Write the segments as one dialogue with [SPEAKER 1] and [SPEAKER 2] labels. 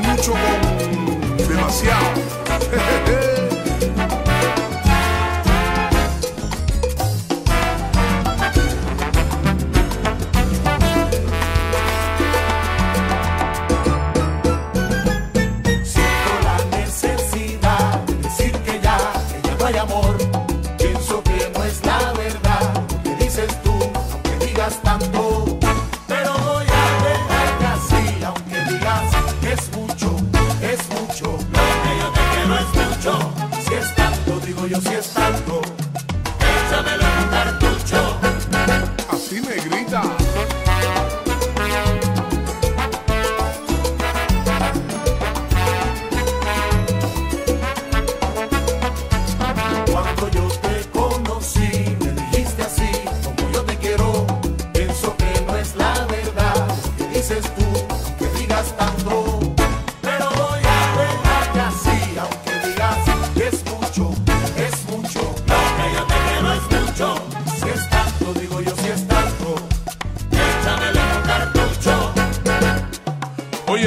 [SPEAKER 1] mucho con demasiado.
[SPEAKER 2] Yo te quiero es mucho. Si es tanto, digo yo, si es tanto. Échamelo en un cartucho.
[SPEAKER 1] Así me grita.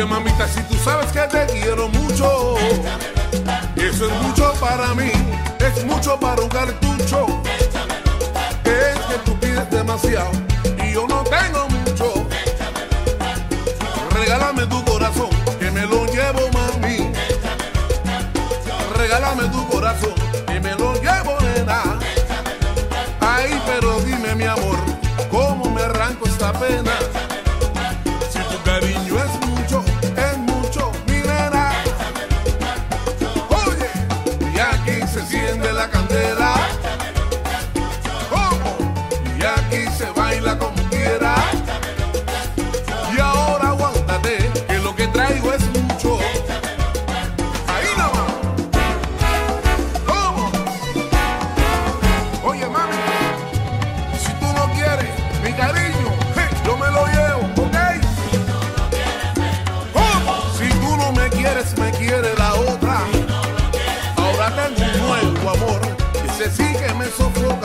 [SPEAKER 1] Mamita, si tú sabes que te quiero mucho, eso es mucho para mí, es mucho para un cartucho. Es que tú pides demasiado y yo no tengo mucho. Regálame tu corazón, que me lo llevo, mami. Regálame tu corazón, que me lo llevo, nena. Ay, pero dime, mi amor, ¿cómo me arranco esta pena? que sí que me sofoca.